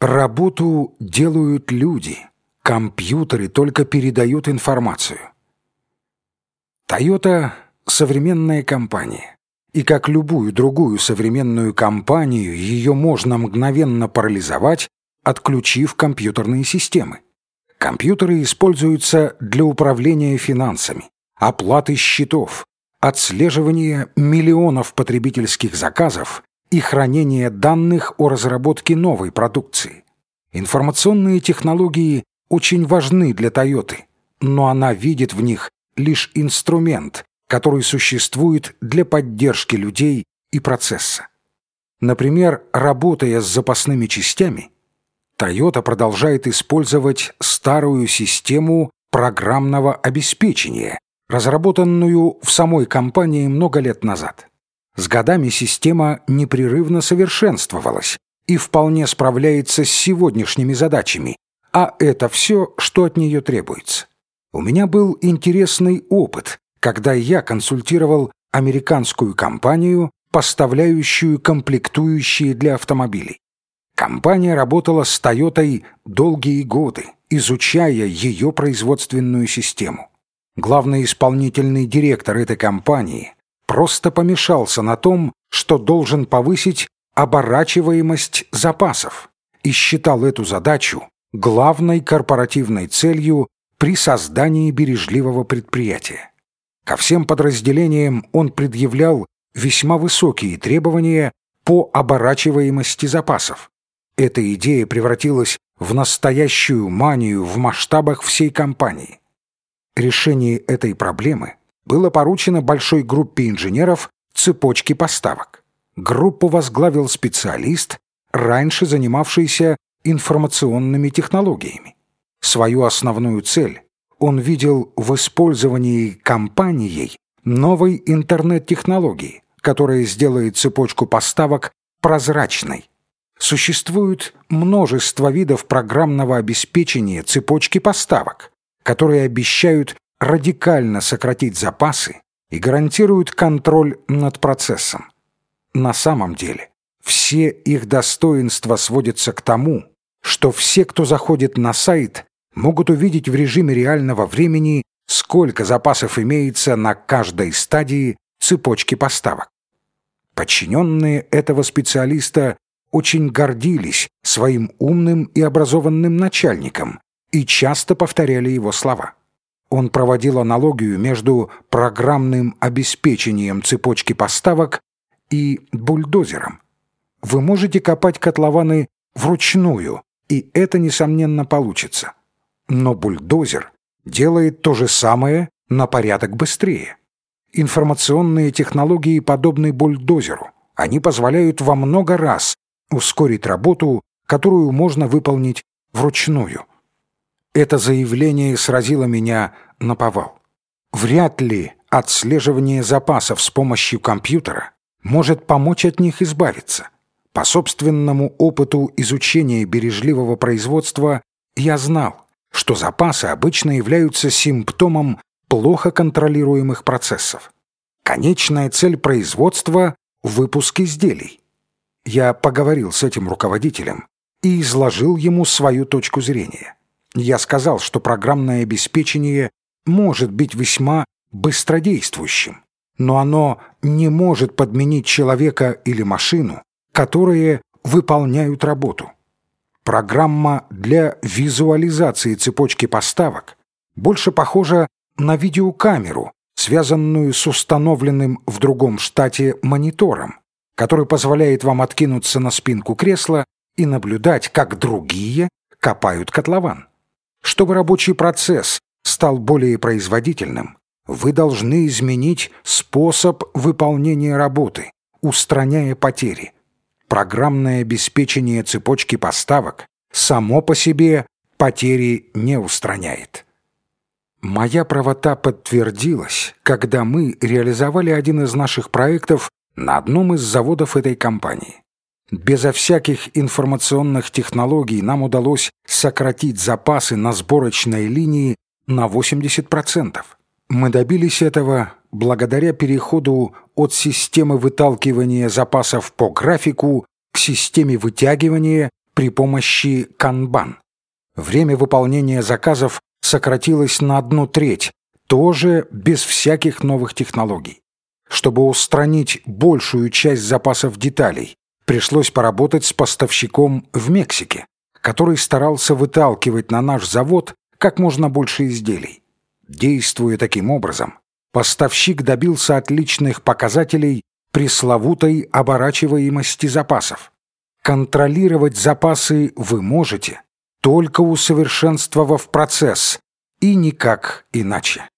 Работу делают люди. Компьютеры только передают информацию. Toyota — современная компания. И как любую другую современную компанию, ее можно мгновенно парализовать, отключив компьютерные системы. Компьютеры используются для управления финансами, оплаты счетов, отслеживания миллионов потребительских заказов и хранения данных о разработке новой продукции. Информационные технологии очень важны для Toyota, но она видит в них лишь инструмент, который существует для поддержки людей и процесса. Например, работая с запасными частями, Toyota продолжает использовать старую систему программного обеспечения, разработанную в самой компании много лет назад. С годами система непрерывно совершенствовалась и вполне справляется с сегодняшними задачами, а это все, что от нее требуется. У меня был интересный опыт, когда я консультировал американскую компанию, поставляющую комплектующие для автомобилей. Компания работала с Toyota долгие годы, изучая ее производственную систему. Главный исполнительный директор этой компании просто помешался на том, что должен повысить оборачиваемость запасов и считал эту задачу главной корпоративной целью при создании бережливого предприятия. Ко всем подразделениям он предъявлял весьма высокие требования по оборачиваемости запасов. Эта идея превратилась в настоящую манию в масштабах всей компании. Решение этой проблемы было поручено большой группе инженеров цепочки поставок. Группу возглавил специалист, раньше занимавшийся информационными технологиями. Свою основную цель он видел в использовании компанией новой интернет-технологии, которая сделает цепочку поставок прозрачной. Существует множество видов программного обеспечения цепочки поставок, которые обещают радикально сократить запасы и гарантируют контроль над процессом. На самом деле, все их достоинства сводятся к тому, что все, кто заходит на сайт, могут увидеть в режиме реального времени, сколько запасов имеется на каждой стадии цепочки поставок. Подчиненные этого специалиста очень гордились своим умным и образованным начальником, и часто повторяли его слова. Он проводил аналогию между программным обеспечением цепочки поставок и бульдозером. Вы можете копать котлованы вручную, и это, несомненно, получится. Но бульдозер делает то же самое на порядок быстрее. Информационные технологии подобны бульдозеру. Они позволяют во много раз ускорить работу, которую можно выполнить вручную. Это заявление сразило меня на повал. Вряд ли отслеживание запасов с помощью компьютера может помочь от них избавиться. По собственному опыту изучения бережливого производства я знал, что запасы обычно являются симптомом плохо контролируемых процессов. Конечная цель производства – выпуск изделий. Я поговорил с этим руководителем и изложил ему свою точку зрения. Я сказал, что программное обеспечение может быть весьма быстродействующим, но оно не может подменить человека или машину, которые выполняют работу. Программа для визуализации цепочки поставок больше похожа на видеокамеру, связанную с установленным в другом штате монитором, который позволяет вам откинуться на спинку кресла и наблюдать, как другие копают котлован. Чтобы рабочий процесс стал более производительным, вы должны изменить способ выполнения работы, устраняя потери. Программное обеспечение цепочки поставок само по себе потери не устраняет. Моя правота подтвердилась, когда мы реализовали один из наших проектов на одном из заводов этой компании. Безо всяких информационных технологий нам удалось сократить запасы на сборочной линии на 80%. Мы добились этого благодаря переходу от системы выталкивания запасов по графику к системе вытягивания при помощи канбан. Время выполнения заказов сократилось на одну треть, тоже без всяких новых технологий. Чтобы устранить большую часть запасов деталей, пришлось поработать с поставщиком в Мексике, который старался выталкивать на наш завод как можно больше изделий. Действуя таким образом, поставщик добился отличных показателей пресловутой оборачиваемости запасов. Контролировать запасы вы можете, только усовершенствовав процесс, и никак иначе.